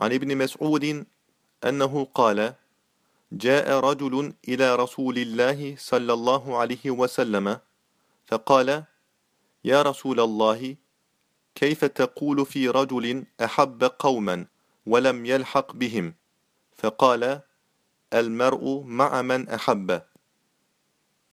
عن ابن مسعود أنه قال جاء رجل إلى رسول الله صلى الله عليه وسلم فقال يا رسول الله كيف تقول في رجل أحب قوما ولم يلحق بهم؟ فقال المرء مع من أحب